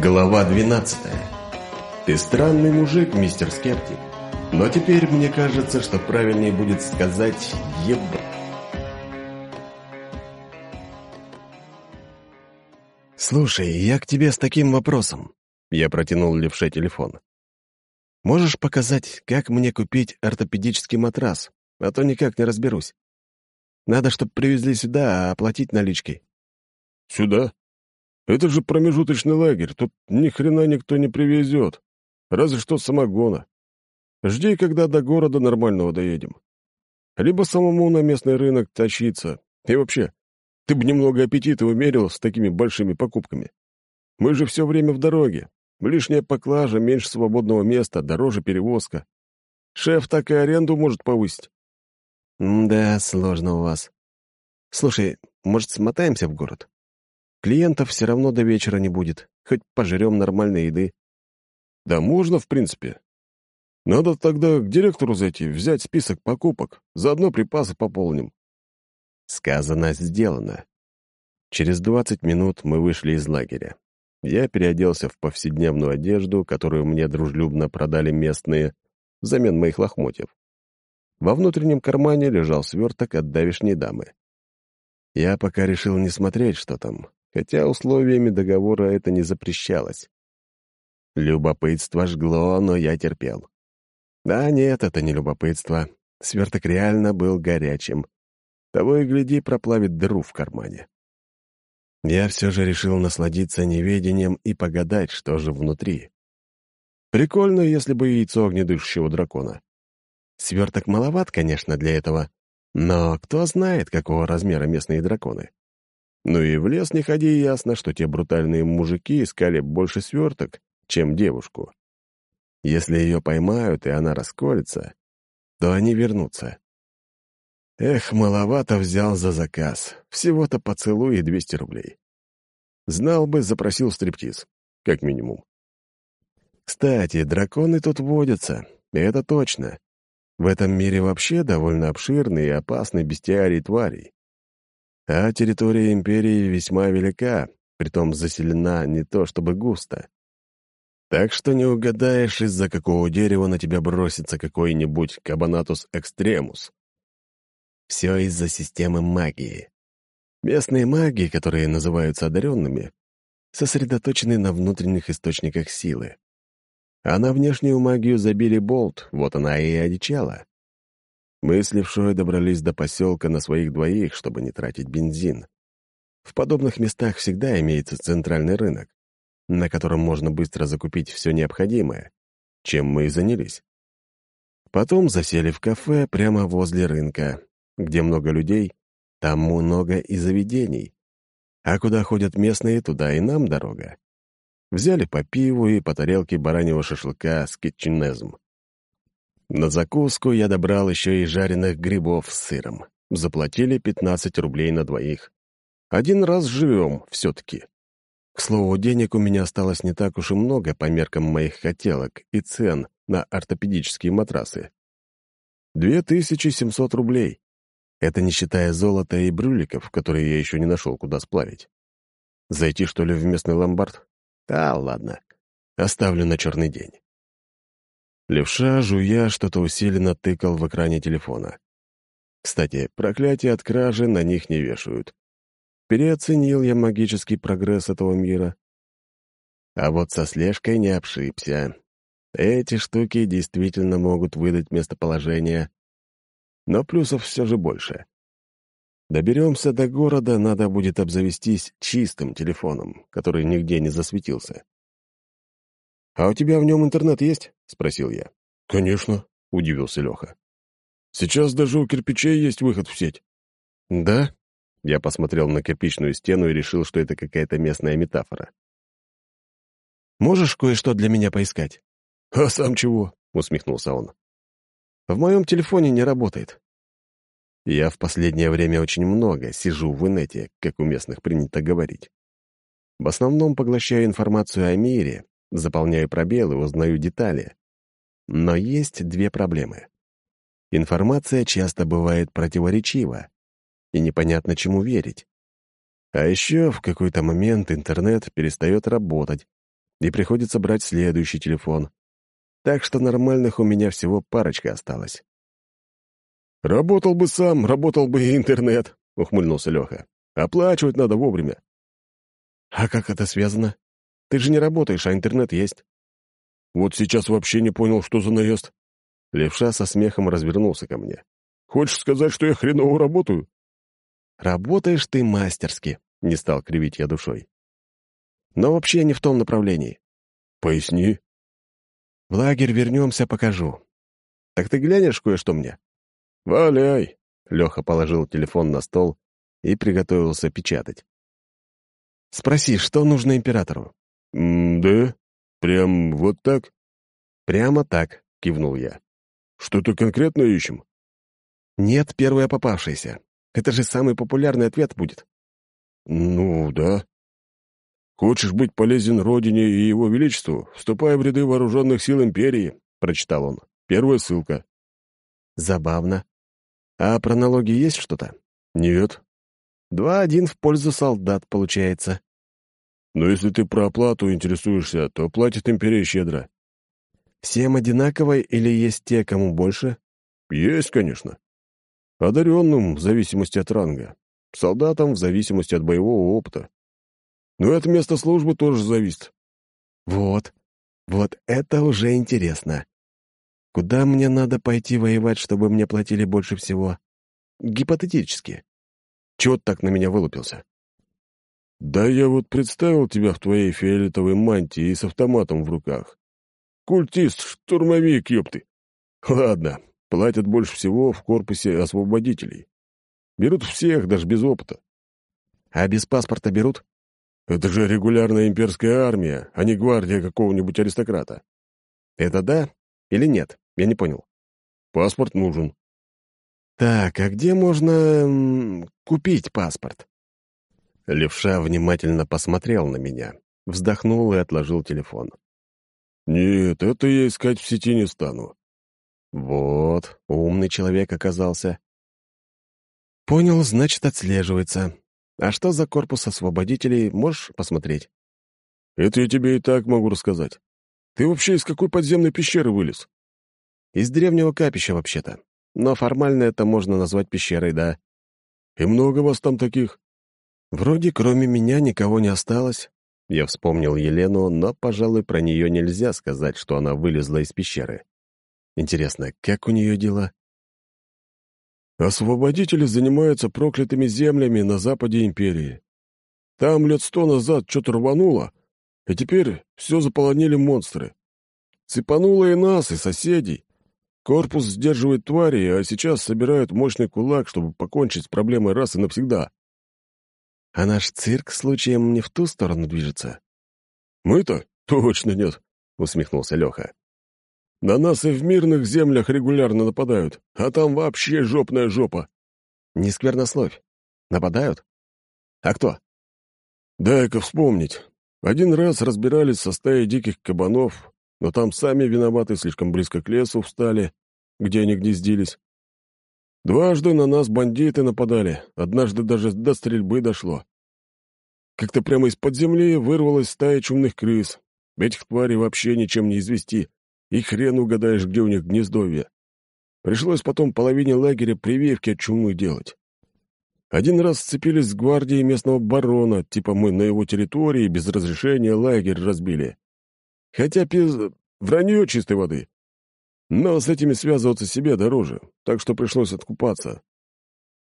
Глава 12. Ты странный мужик, мистер Скептик. Но теперь мне кажется, что правильнее будет сказать «еб...» «Слушай, я к тебе с таким вопросом». Я протянул левше телефон. «Можешь показать, как мне купить ортопедический матрас? А то никак не разберусь. Надо, чтобы привезли сюда, а оплатить наличкой». «Сюда? Это же промежуточный лагерь, тут ни хрена никто не привезет. Разве что самогона. Жди, когда до города нормального доедем. Либо самому на местный рынок тащиться. И вообще, ты бы немного аппетита умерил с такими большими покупками. Мы же все время в дороге. Лишняя поклажа, меньше свободного места, дороже перевозка. Шеф так и аренду может повысить. «Да, сложно у вас. Слушай, может, смотаемся в город? Клиентов все равно до вечера не будет. Хоть пожрем нормальной еды. Да можно, в принципе. Надо тогда к директору зайти, взять список покупок. Заодно припасы пополним. Сказано, сделано. Через 20 минут мы вышли из лагеря. Я переоделся в повседневную одежду, которую мне дружелюбно продали местные, взамен моих лохмотьев. Во внутреннем кармане лежал сверток от давишней дамы. Я пока решил не смотреть, что там, хотя условиями договора это не запрещалось. Любопытство жгло, но я терпел. Да нет, это не любопытство. Сверток реально был горячим. Того и гляди, проплавит дыру в кармане. Я все же решил насладиться неведением и погадать, что же внутри. Прикольно, если бы яйцо огнедышащего дракона. Сверток маловат, конечно, для этого, но кто знает, какого размера местные драконы. Ну и в лес не ходи, ясно, что те брутальные мужики искали больше сверток, чем девушку. Если ее поймают, и она расколется, то они вернутся. Эх, маловато взял за заказ. Всего-то поцелуй и 200 рублей. Знал бы, запросил стриптиз. Как минимум. Кстати, драконы тут водятся. Это точно. В этом мире вообще довольно обширный и опасный бестиарий тварей. А территория империи весьма велика, притом заселена не то чтобы густо. Так что не угадаешь, из-за какого дерева на тебя бросится какой-нибудь кабанатус экстремус. Все из-за системы магии. Местные маги, которые называются одаренными, сосредоточены на внутренних источниках силы. А на внешнюю магию забили болт, вот она и одичала. Мы с Левшой добрались до поселка на своих двоих, чтобы не тратить бензин. В подобных местах всегда имеется центральный рынок, на котором можно быстро закупить все необходимое, чем мы и занялись. Потом засели в кафе прямо возле рынка, где много людей, там много и заведений. А куда ходят местные, туда и нам дорога. Взяли по пиву и по тарелке бараньего шашлыка с кетчинезм. На закуску я добрал еще и жареных грибов с сыром. Заплатили 15 рублей на двоих. Один раз живем все-таки. К слову, денег у меня осталось не так уж и много по меркам моих хотелок и цен на ортопедические матрасы. 2700 рублей. Это не считая золота и брюликов, которые я еще не нашел, куда сплавить. Зайти, что ли, в местный ломбард? Да, ладно. Оставлю на черный день. Левша, жуя, что-то усиленно тыкал в экране телефона. Кстати, проклятие от кражи на них не вешают. Переоценил я магический прогресс этого мира. А вот со слежкой не обшибся. Эти штуки действительно могут выдать местоположение, но плюсов все же больше. Доберемся до города, надо будет обзавестись чистым телефоном, который нигде не засветился. «А у тебя в нем интернет есть?» — спросил я. «Конечно», — удивился Леха. «Сейчас даже у кирпичей есть выход в сеть». «Да?» — я посмотрел на кирпичную стену и решил, что это какая-то местная метафора. «Можешь кое-что для меня поискать?» «А сам чего?» — усмехнулся он. «В моем телефоне не работает». Я в последнее время очень много сижу в инете, как у местных принято говорить. В основном поглощаю информацию о мире, Заполняю пробелы, узнаю детали. Но есть две проблемы. Информация часто бывает противоречива, и непонятно, чему верить. А еще в какой-то момент интернет перестает работать, и приходится брать следующий телефон. Так что нормальных у меня всего парочка осталась. «Работал бы сам, работал бы и интернет», — ухмыльнулся Леха. «Оплачивать надо вовремя». «А как это связано? Ты же не работаешь, а интернет есть». «Вот сейчас вообще не понял, что за наезд». Левша со смехом развернулся ко мне. «Хочешь сказать, что я хреново работаю?» «Работаешь ты мастерски», — не стал кривить я душой. «Но вообще не в том направлении». «Поясни». «В лагерь вернемся, покажу. Так ты глянешь кое-что мне?» «Валяй!» — Леха положил телефон на стол и приготовился печатать. «Спроси, что нужно императору?» «Да? Прям вот так?» «Прямо так», — кивнул я. «Что-то конкретно ищем?» «Нет, первое попавшееся. Это же самый популярный ответ будет». «Ну, да. Хочешь быть полезен Родине и Его Величеству? Вступай в ряды вооруженных сил Империи», — прочитал он. «Первая ссылка». «Забавно. А про налоги есть что-то?» «Нет». «Два-один в пользу солдат, получается». «Но если ты про оплату интересуешься, то платит Империя щедро». «Всем одинаково или есть те, кому больше?» «Есть, конечно. Одаренным в зависимости от ранга, солдатам в зависимости от боевого опыта. Но это место службы тоже зависит». «Вот, вот это уже интересно. Куда мне надо пойти воевать, чтобы мне платили больше всего? Гипотетически. Чего ты так на меня вылупился? Да я вот представил тебя в твоей фиолетовой мантии и с автоматом в руках. Культист, штурмовик, ёпты. Ладно, платят больше всего в корпусе освободителей. Берут всех, даже без опыта. А без паспорта берут? Это же регулярная имперская армия, а не гвардия какого-нибудь аристократа. Это да или нет? Я не понял. Паспорт нужен. Так, а где можно м, купить паспорт? Левша внимательно посмотрел на меня, вздохнул и отложил телефон. «Нет, это я искать в сети не стану». Вот, умный человек оказался. Понял, значит, отслеживается. А что за корпус освободителей, можешь посмотреть? Это я тебе и так могу рассказать. Ты вообще из какой подземной пещеры вылез? Из древнего капища, вообще-то. Но формально это можно назвать пещерой, да. И много вас там таких? Вроде кроме меня никого не осталось. Я вспомнил Елену, но, пожалуй, про нее нельзя сказать, что она вылезла из пещеры. Интересно, как у нее дела? Освободители занимаются проклятыми землями на западе империи. Там лет сто назад что-то рвануло, и теперь все заполонили монстры. Цепануло и нас, и соседей. Корпус сдерживает твари, а сейчас собирают мощный кулак, чтобы покончить с проблемой раз и навсегда. А наш цирк случаем не в ту сторону движется? Мы-то? Точно нет, усмехнулся Леха. На нас и в мирных землях регулярно нападают, а там вообще жопная жопа. Не сквернословь. Нападают? А кто? Дай-ка вспомнить. Один раз разбирались со стаей диких кабанов, но там сами виноваты слишком близко к лесу встали, где они гнездились. Дважды на нас бандиты нападали, однажды даже до стрельбы дошло. Как-то прямо из-под земли вырвалась стая чумных крыс. Этих тварей вообще ничем не извести, и хрен угадаешь, где у них гнездовье. Пришлось потом половине лагеря прививки от чумы делать. Один раз сцепились с гвардией местного барона, типа мы на его территории без разрешения лагерь разбили. Хотя пиз... вранье чистой воды. Но с этими связываться себе дороже, так что пришлось откупаться.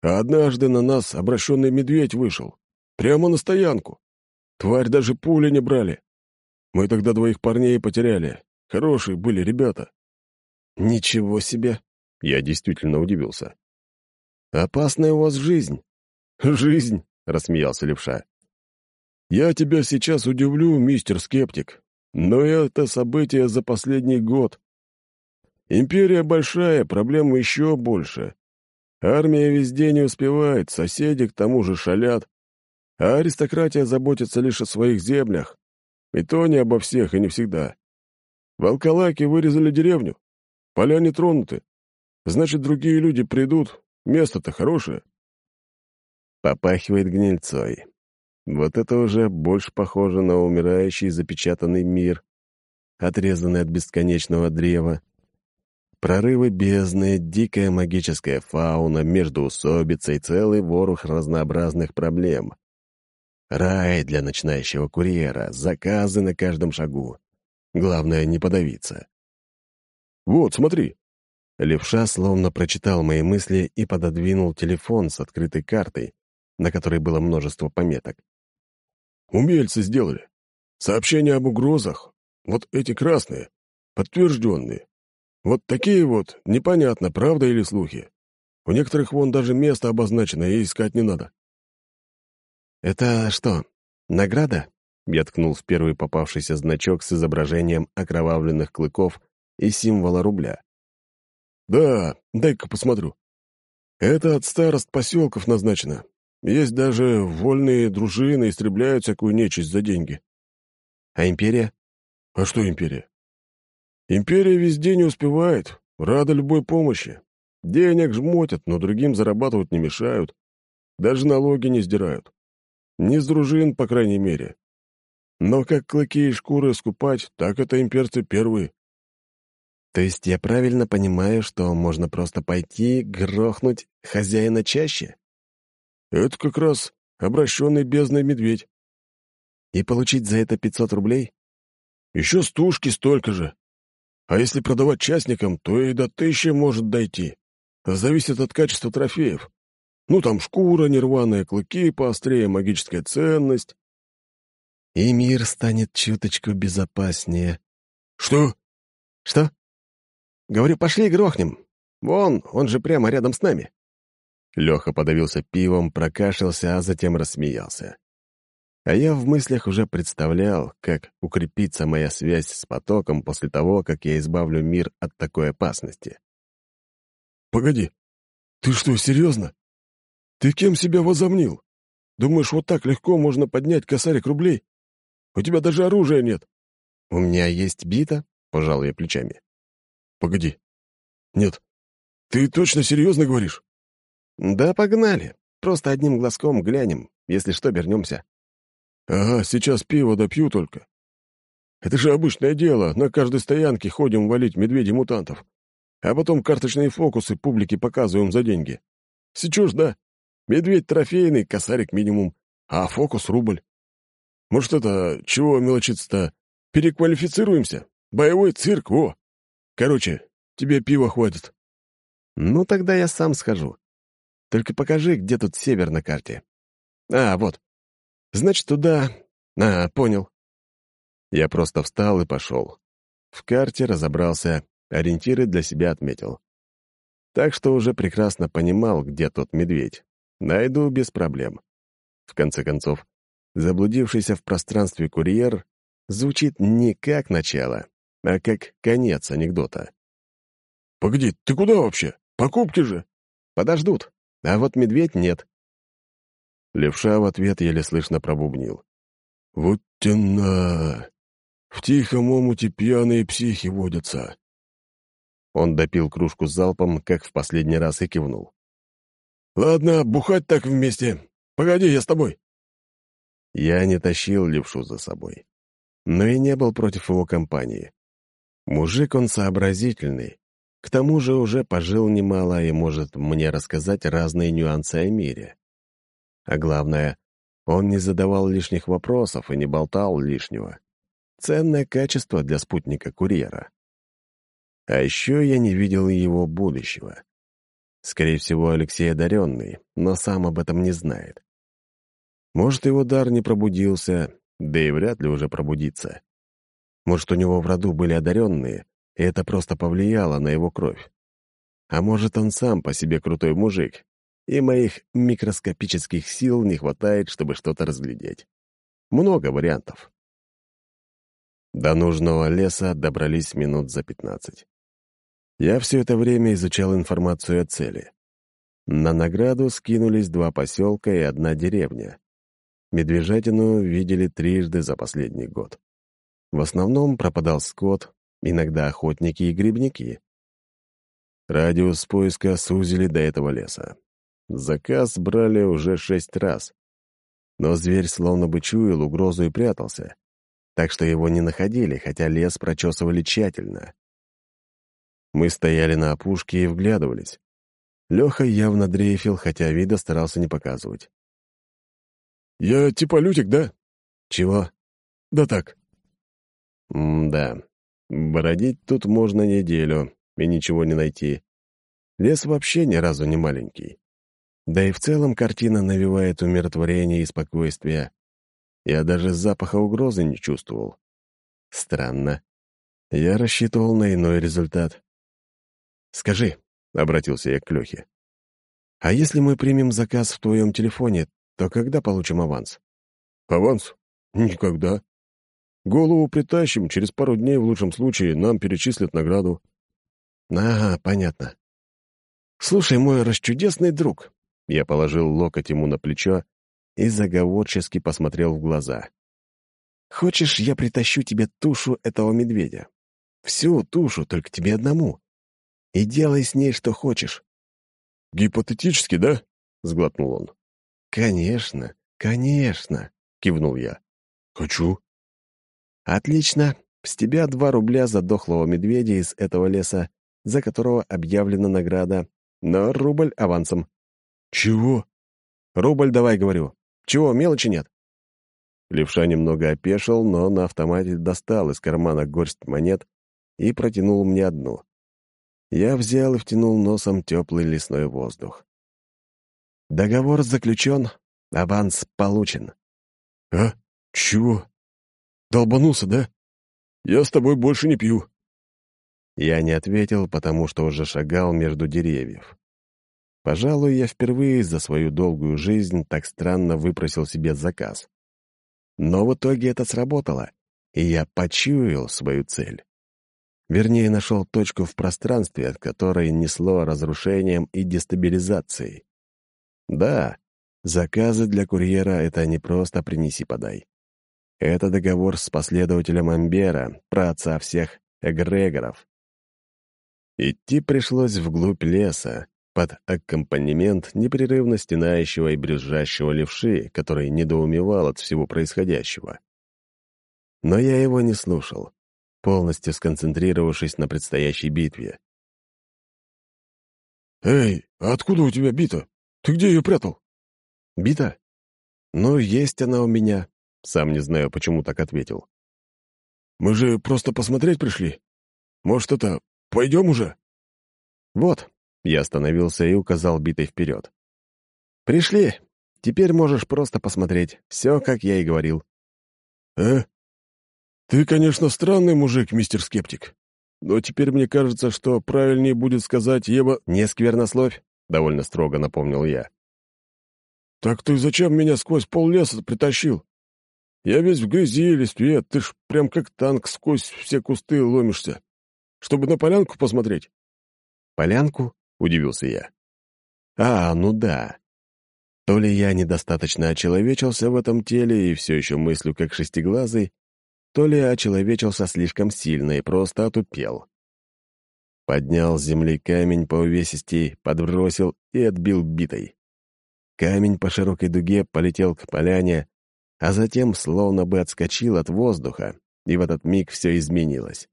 А однажды на нас обращенный медведь вышел. Прямо на стоянку. Тварь даже пули не брали. Мы тогда двоих парней потеряли. Хорошие были ребята. Ничего себе! Я действительно удивился. Опасная у вас жизнь. Жизнь, — рассмеялся левша. Я тебя сейчас удивлю, мистер скептик, но это событие за последний год. Империя большая, проблем еще больше. Армия везде не успевает, соседи к тому же шалят, а аристократия заботится лишь о своих землях. И то не обо всех и не всегда. Волколаки вырезали деревню. Поля не тронуты. Значит, другие люди придут. Место-то хорошее. Попахивает гнильцой. Вот это уже больше похоже на умирающий запечатанный мир, отрезанный от бесконечного древа. Прорывы бездны, дикая магическая фауна, междоусобица и целый ворох разнообразных проблем. Рай для начинающего курьера, заказы на каждом шагу. Главное, не подавиться. «Вот, смотри!» Левша словно прочитал мои мысли и пододвинул телефон с открытой картой, на которой было множество пометок. «Умельцы сделали. Сообщения об угрозах. Вот эти красные, подтвержденные. Вот такие вот, непонятно, правда или слухи. У некоторых вон даже место обозначено, и искать не надо. «Это что, награда?» Я ткнул в первый попавшийся значок с изображением окровавленных клыков и символа рубля. «Да, дай-ка посмотрю. Это от старост поселков назначено. Есть даже вольные дружины, истребляют всякую нечисть за деньги». «А империя?» «А что империя?» Империя везде не успевает, рада любой помощи. Денег жмотят, но другим зарабатывать не мешают. Даже налоги не сдирают. Не с дружин, по крайней мере. Но как клыки и шкуры скупать, так это имперцы первые. То есть я правильно понимаю, что можно просто пойти грохнуть хозяина чаще? Это как раз обращенный бездной медведь. И получить за это 500 рублей? Еще стушки столько же. А если продавать частникам, то и до тысячи может дойти. Зависит от качества трофеев. Ну, там шкура, нерваные клыки, поострее магическая ценность. И мир станет чуточку безопаснее. Что? Что? Говорю, пошли грохнем. Вон, он же прямо рядом с нами. Леха подавился пивом, прокашлялся, а затем рассмеялся. А я в мыслях уже представлял, как укрепится моя связь с потоком после того, как я избавлю мир от такой опасности. «Погоди, ты что, серьезно? Ты кем себя возомнил? Думаешь, вот так легко можно поднять косарик рублей? У тебя даже оружия нет». «У меня есть бита», — пожал я плечами. «Погоди. Нет. Ты точно серьезно говоришь?» «Да погнали. Просто одним глазком глянем. Если что, вернемся». «Ага, сейчас пиво допью только. Это же обычное дело, на каждой стоянке ходим валить медведей-мутантов. А потом карточные фокусы публике показываем за деньги. Сечешь, да? Медведь трофейный, косарик минимум, а фокус — рубль. Может, это, чего мелочиться-то? Переквалифицируемся? Боевой цирк, о! Короче, тебе пива хватит». «Ну, тогда я сам схожу. Только покажи, где тут север на карте». «А, вот. Значит, туда... А, понял. Я просто встал и пошел. В карте разобрался, ориентиры для себя отметил. Так что уже прекрасно понимал, где тот медведь. Найду без проблем. В конце концов, заблудившийся в пространстве курьер звучит не как начало, а как конец анекдота. «Погоди, ты куда вообще? Покупки же!» «Подождут. А вот медведь нет. Левша в ответ еле слышно пробубнил. «Вот тена! В тихом омуте пьяные психи водятся!» Он допил кружку залпом, как в последний раз, и кивнул. «Ладно, бухать так вместе. Погоди, я с тобой». Я не тащил левшу за собой, но и не был против его компании. Мужик он сообразительный, к тому же уже пожил немало и может мне рассказать разные нюансы о мире. А главное, он не задавал лишних вопросов и не болтал лишнего. Ценное качество для спутника-курьера. А еще я не видел его будущего. Скорее всего, Алексей одаренный, но сам об этом не знает. Может, его дар не пробудился, да и вряд ли уже пробудится. Может, у него в роду были одаренные, и это просто повлияло на его кровь. А может, он сам по себе крутой мужик, и моих микроскопических сил не хватает, чтобы что-то разглядеть. Много вариантов. До нужного леса добрались минут за пятнадцать. Я все это время изучал информацию о цели. На награду скинулись два поселка и одна деревня. Медвежатину видели трижды за последний год. В основном пропадал скот, иногда охотники и грибники. Радиус поиска сузили до этого леса. Заказ брали уже шесть раз. Но зверь словно бы чуял угрозу и прятался, так что его не находили, хотя лес прочесывали тщательно. Мы стояли на опушке и вглядывались. Леха явно дрейфил, хотя вида старался не показывать. «Я типа Лютик, да?» «Чего?» «Да так». «М-да. Бродить тут можно неделю и ничего не найти. Лес вообще ни разу не маленький. Да и в целом картина навевает умиротворение и спокойствие. Я даже запаха угрозы не чувствовал. Странно. Я рассчитывал на иной результат. «Скажи», — обратился я к Лёхе, «а если мы примем заказ в твоем телефоне, то когда получим аванс?» «Аванс? Никогда. Голову притащим, через пару дней в лучшем случае нам перечислят награду». «Ага, понятно. Слушай, мой расчудесный друг». Я положил локоть ему на плечо и заговорчески посмотрел в глаза. «Хочешь, я притащу тебе тушу этого медведя? Всю тушу, только тебе одному. И делай с ней, что хочешь». «Гипотетически, да?» — сглотнул он. «Конечно, конечно», — кивнул я. «Хочу». «Отлично. С тебя два рубля за дохлого медведя из этого леса, за которого объявлена награда, но рубль авансом». «Чего?» «Рубль давай, говорю. Чего, мелочи нет?» Левша немного опешил, но на автомате достал из кармана горсть монет и протянул мне одну. Я взял и втянул носом теплый лесной воздух. «Договор заключен, аванс получен». «А? Чего? Долбанулся, да? Я с тобой больше не пью». Я не ответил, потому что уже шагал между деревьев. Пожалуй, я впервые за свою долгую жизнь так странно выпросил себе заказ. Но в итоге это сработало, и я почуял свою цель. Вернее, нашел точку в пространстве, от которой несло разрушением и дестабилизацией. Да, заказы для курьера — это не просто «принеси-подай». Это договор с последователем Амбера, праотца всех эгрегоров. Идти пришлось вглубь леса, под аккомпанемент непрерывно стенающего и брюзжащего левши, который недоумевал от всего происходящего. Но я его не слушал, полностью сконцентрировавшись на предстоящей битве. «Эй, а откуда у тебя бита? Ты где ее прятал?» «Бита? Ну, есть она у меня», — сам не знаю, почему так ответил. «Мы же просто посмотреть пришли. Может, это, пойдем уже?» «Вот, я остановился и указал битой вперед. «Пришли. Теперь можешь просто посмотреть. Все, как я и говорил». «Э? Ты, конечно, странный мужик, мистер Скептик. Но теперь мне кажется, что правильнее будет сказать Ева...» «Не сквернословь», — довольно строго напомнил я. «Так ты зачем меня сквозь пол леса притащил? Я весь в грязи и листве, ты ж прям как танк сквозь все кусты ломишься. Чтобы на полянку посмотреть?» «Полянку?» — удивился я. «А, ну да. То ли я недостаточно очеловечился в этом теле и все еще мыслю как шестиглазый, то ли очеловечился слишком сильно и просто отупел. Поднял с земли камень по увесистей, подбросил и отбил битой. Камень по широкой дуге полетел к поляне, а затем словно бы отскочил от воздуха, и в этот миг все изменилось.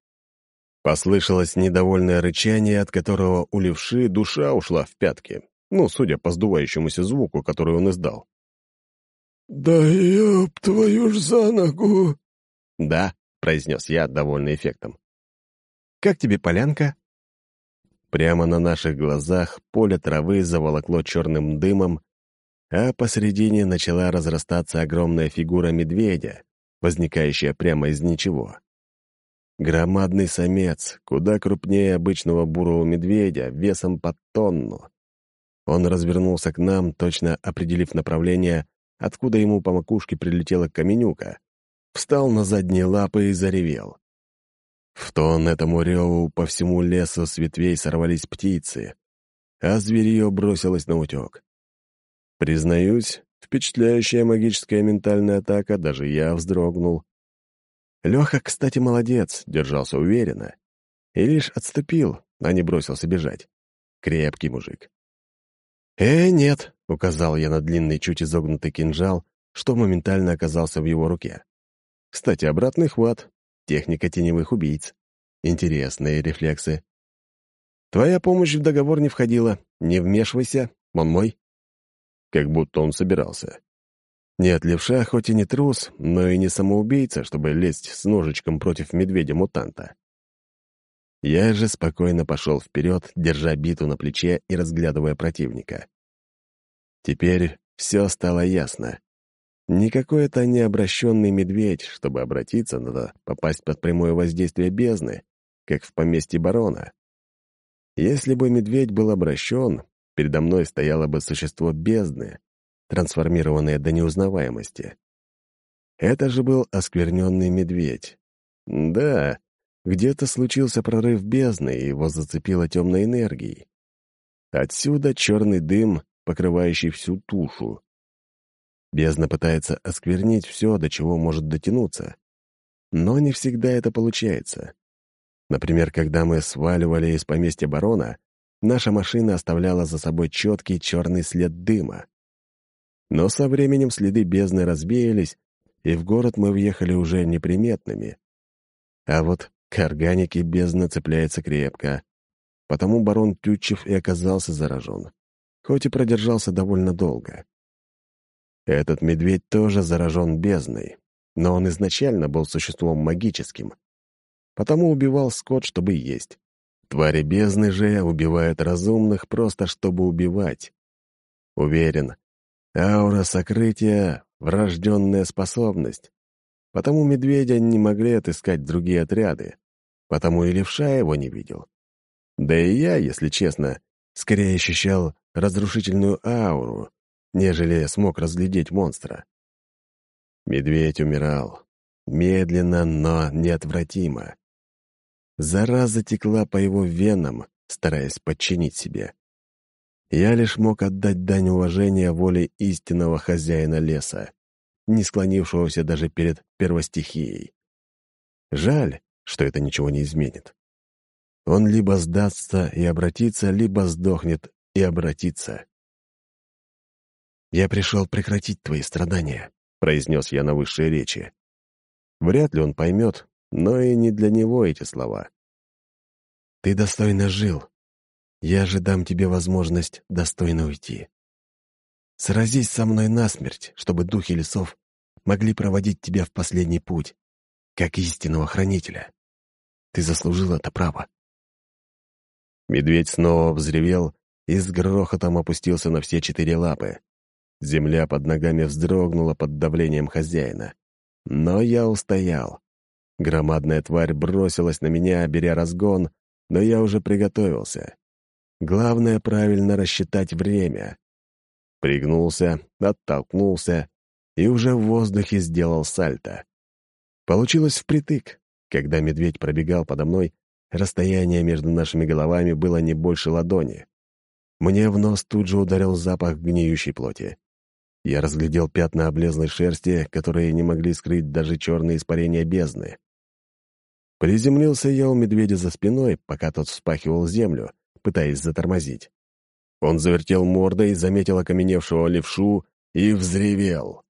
Послышалось недовольное рычание, от которого у левши душа ушла в пятки. Ну, судя по сдувающемуся звуку, который он издал. «Да ёб твою ж за ногу!» «Да», — произнес я, довольный эффектом. «Как тебе полянка?» Прямо на наших глазах поле травы заволокло черным дымом, а посредине начала разрастаться огромная фигура медведя, возникающая прямо из ничего. Громадный самец, куда крупнее обычного бурого медведя, весом под тонну. Он развернулся к нам, точно определив направление, откуда ему по макушке прилетела каменюка, встал на задние лапы и заревел. В тон этому реву по всему лесу с ветвей сорвались птицы, а зверье бросилось на утек. Признаюсь, впечатляющая магическая ментальная атака, даже я вздрогнул. Леха, кстати, молодец, держался уверенно. И лишь отступил, а не бросился бежать. Крепкий мужик. «Э, нет», — указал я на длинный, чуть изогнутый кинжал, что моментально оказался в его руке. Кстати, обратный хват — техника теневых убийц. Интересные рефлексы. Твоя помощь в договор не входила. Не вмешивайся, он мой. Как будто он собирался. Нет, левша хоть и не трус, но и не самоубийца, чтобы лезть с ножичком против медведя-мутанта. Я же спокойно пошел вперед, держа биту на плече и разглядывая противника. Теперь все стало ясно. Не обращенный медведь, чтобы обратиться, надо попасть под прямое воздействие бездны, как в поместье барона. Если бы медведь был обращен, передо мной стояло бы существо бездны, трансформированное до неузнаваемости. Это же был оскверненный медведь. Да, где-то случился прорыв бездны, и его зацепило темной энергией. Отсюда черный дым, покрывающий всю тушу. Бездна пытается осквернить все, до чего может дотянуться. Но не всегда это получается. Например, когда мы сваливали из поместья барона, наша машина оставляла за собой четкий черный след дыма. Но со временем следы бездны развеялись, и в город мы въехали уже неприметными. А вот к органике бездна цепляется крепко. Потому барон Тютчев и оказался заражен, хоть и продержался довольно долго. Этот медведь тоже заражен бездной, но он изначально был существом магическим. Потому убивал скот, чтобы есть. Твари бездны же убивают разумных просто чтобы убивать. Уверен, аура сокрытия — врожденная способность. Потому медведя не могли отыскать другие отряды. Потому и левша его не видел. Да и я, если честно, скорее ощущал разрушительную ауру, нежели смог разглядеть монстра. Медведь умирал. Медленно, но неотвратимо. Зараза текла по его венам, стараясь подчинить себе. Я лишь мог отдать дань уважения воле истинного хозяина леса, не склонившегося даже перед первостихией. Жаль, что это ничего не изменит. Он либо сдастся и обратится, либо сдохнет и обратится. «Я пришел прекратить твои страдания», — произнес я на высшей речи. Вряд ли он поймет, но и не для него эти слова. «Ты достойно жил. Я же дам тебе возможность достойно уйти. Сразись со мной насмерть, чтобы духи лесов могли проводить тебя в последний путь, как истинного хранителя. Ты заслужил это право». Медведь снова взревел и с грохотом опустился на все четыре лапы. Земля под ногами вздрогнула под давлением хозяина. Но я устоял. Громадная тварь бросилась на меня, беря разгон, но я уже приготовился. Главное — правильно рассчитать время. Пригнулся, оттолкнулся и уже в воздухе сделал сальто. Получилось впритык. Когда медведь пробегал подо мной, расстояние между нашими головами было не больше ладони. Мне в нос тут же ударил запах гниющей плоти. Я разглядел пятна облезлой шерсти, которые не могли скрыть даже черные испарения бездны. Приземлился я у медведя за спиной, пока тот вспахивал землю, пытаясь затормозить. Он завертел мордой, заметил окаменевшего левшу и взревел.